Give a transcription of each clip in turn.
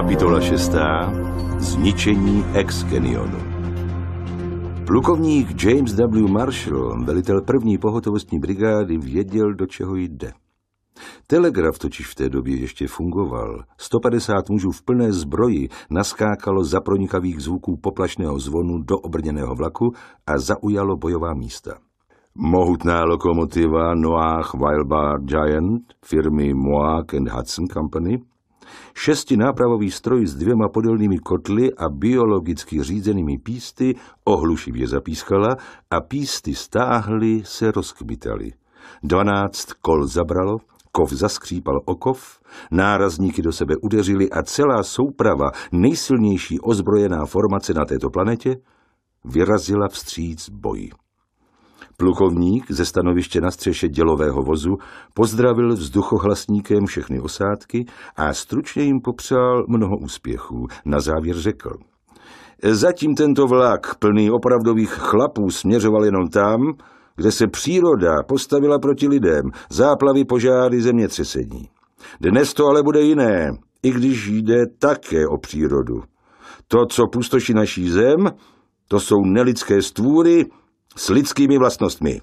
Kapitola 6. Zničení Excanionu. Plukovník James W. Marshall, velitel první pohotovostní brigády, věděl, do čeho jde. Telegraf totiž v té době ještě fungoval. 150 mužů v plné zbroji naskákalo za pronikavých zvuků poplašného zvonu do obrněného vlaku a zaujalo bojová místa. Mohutná lokomotiva Noah Wildbar Giant firmy Moak and Hudson Company Šesti nápravový stroj s dvěma podélnými kotly a biologicky řízenými písty ohlušivě zapískala a písty stáhly se rozkbitaly. Dvanáct kol zabralo, kov zaskřípal okov, nárazníky do sebe udeřili a celá souprava, nejsilnější ozbrojená formace na této planetě, vyrazila vstříc boji. Plukovník ze stanoviště na střeše dělového vozu pozdravil vzduchohlasníkem všechny osádky a stručně jim popřál mnoho úspěchů. Na závěr řekl. Zatím tento vlak plný opravdových chlapů směřoval jenom tam, kde se příroda postavila proti lidem, záplavy, požáry, zemětřesení. Dnes to ale bude jiné, i když jde také o přírodu. To, co pustoší naší zem, to jsou nelidské stvůry, s lidskými vlastnostmi.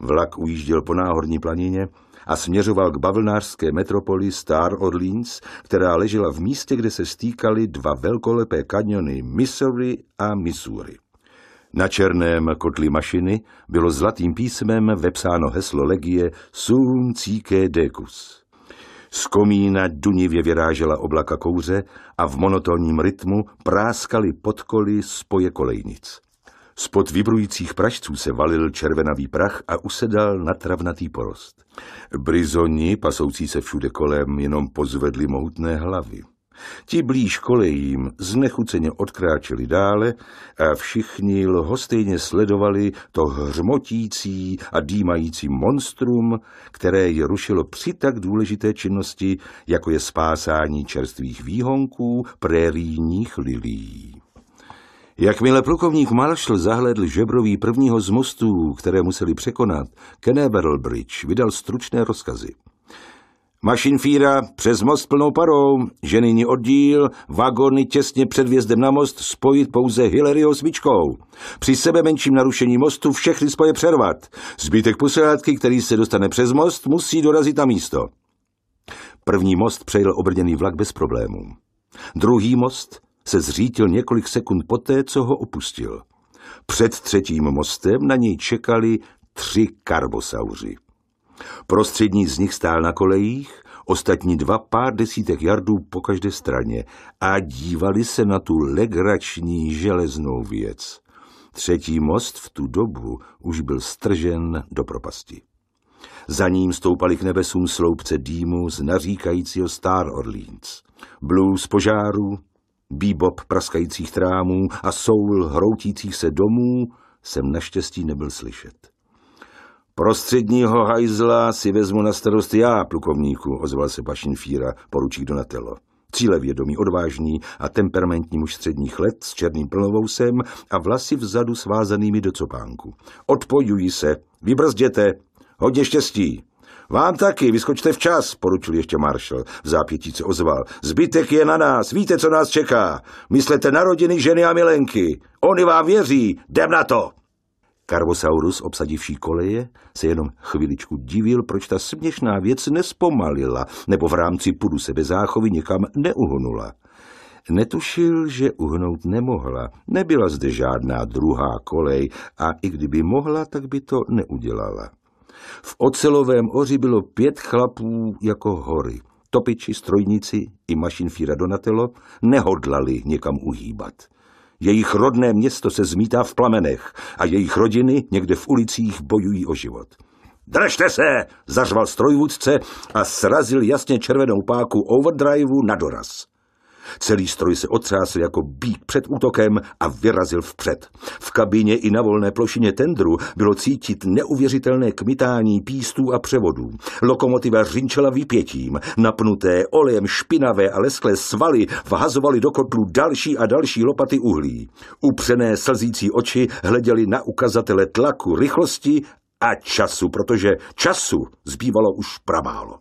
Vlak ujížděl po náhorní planině a směřoval k bavlnářské metropoli Star Orleans, která ležela v místě, kde se stýkaly dva velkolepé kaniony Missouri a Missouri. Na černém kotli mašiny bylo zlatým písmem vepsáno heslo legie Sum Cike Decus. Z komína dunivě vyrážela oblaka kouře a v monotónním rytmu práskaly podkoly spoje kolejnic. Spod vibrujících pražců se valil červenavý prach a usedal na travnatý porost. Brizoni, pasoucí se všude kolem, jenom pozvedli mohutné hlavy. Ti blíž kolejím znechuceně odkráčeli dále a všichni lhostejně sledovali to hřmotící a dýmající monstrum, které je rušilo při tak důležité činnosti, jako je spásání čerstvých výhonků prérijních lilí. Jakmile plukovník Marshall zahledl žebroví prvního z mostů, které museli překonat, Canaveral Bridge vydal stručné rozkazy. Mašinfíra přes most plnou parou, ženyní oddíl, vagony těsně před vjezdem na most spojit pouze Hilaryho s Vičkou. Při sebe menším narušení mostu všechny spoje přervat. Zbytek posádky, který se dostane přes most, musí dorazit na místo. První most přejel obrněný vlak bez problémů. Druhý most se zřítil několik sekund poté, co ho opustil. Před třetím mostem na něj čekali tři karbosauři. Prostřední z nich stál na kolejích, ostatní dva pár desítek jardů po každé straně a dívali se na tu legrační železnou věc. Třetí most v tu dobu už byl stržen do propasti. Za ním stoupali k nebesům sloupce dýmu z naříkajícího Star Orleans. Blues požáru, bebop praskajících trámů a soul hroutících se domů jsem naštěstí nebyl slyšet. Prostředního hajzla si vezmu na starost já, plukovníku, ozval se Fíra, poručík Donatello. Cílevědomý, odvážný a temperamentní muž středních let s černým plnovousem a vlasy vzadu svázanými do copánku. Odpojují se, vybrzděte, hodně štěstí. Vám taky, vyskočte včas, poručil ještě Marshall. V zápětí se ozval. Zbytek je na nás, víte, co nás čeká. Myslete na rodiny, ženy a milenky. Oni vám věří, jdem na to. Karvosaurus, obsadivší koleje, se jenom chviličku divil, proč ta směšná věc nespomalila, nebo v rámci pudu sebe záchovy někam neuhnula. Netušil, že uhnout nemohla. Nebyla zde žádná druhá kolej a i kdyby mohla, tak by to neudělala. V ocelovém oři bylo pět chlapů jako hory. Topiči, strojníci i mašinfíra Donatello nehodlali někam uhýbat. Jejich rodné město se zmítá v plamenech a jejich rodiny někde v ulicích bojují o život. Držte se, zařval strojvůdce a srazil jasně červenou páku overdriveu na doraz. Celý stroj se otřásl jako bík před útokem a vyrazil vpřed. V kabině i na volné plošině tendru bylo cítit neuvěřitelné kmitání pístů a převodů. Lokomotiva řinčela vypětím. Napnuté, olejem špinavé a lesklé svaly vhazovaly do kotlu další a další lopaty uhlí. Upřené slzící oči hleděly na ukazatele tlaku, rychlosti a času, protože času zbývalo už pramálo.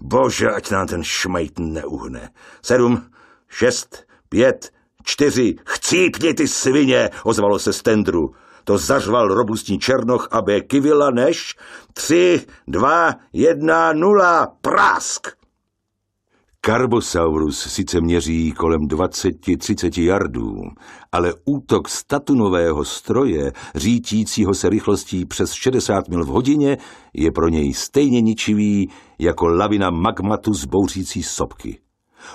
Bože, ať nám ten šmejt neuhne. Sedm, šest, pět, čtyři, chcípni ty svině, ozvalo se z tendru. To zařval robustní černoch, aby kivila než tři, dva, jedna, nula, prask. Karbosaurus sice měří kolem 20-30 jardů, ale útok statunového stroje, řítícího se rychlostí přes 60 mil v hodině, je pro něj stejně ničivý jako lavina magmatu zbouřící sopky.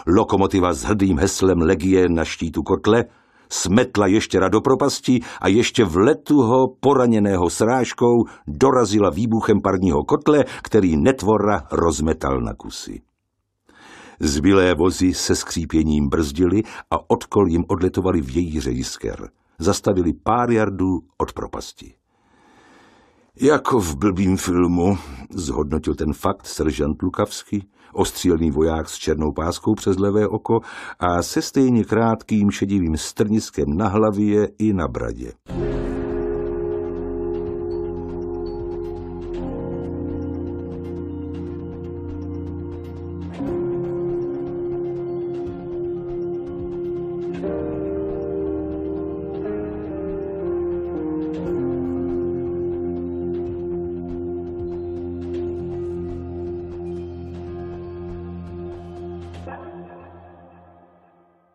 Lokomotiva s hrdým heslem Legie na štítu kotle smetla ještěra do propasti a ještě v letu ho poraněného srážkou dorazila výbuchem parního kotle, který netvora rozmetal na kusy. Zbylé vozy se skřípěním brzdili a od kol jim odletovali vějíře jisker. Zastavili pár jardů od propasti. Jako v blbým filmu, zhodnotil ten fakt seržant Lukavsky, ostřílný voják s černou páskou přes levé oko a se stejně krátkým šedivým strniskem na hlavě i na bradě.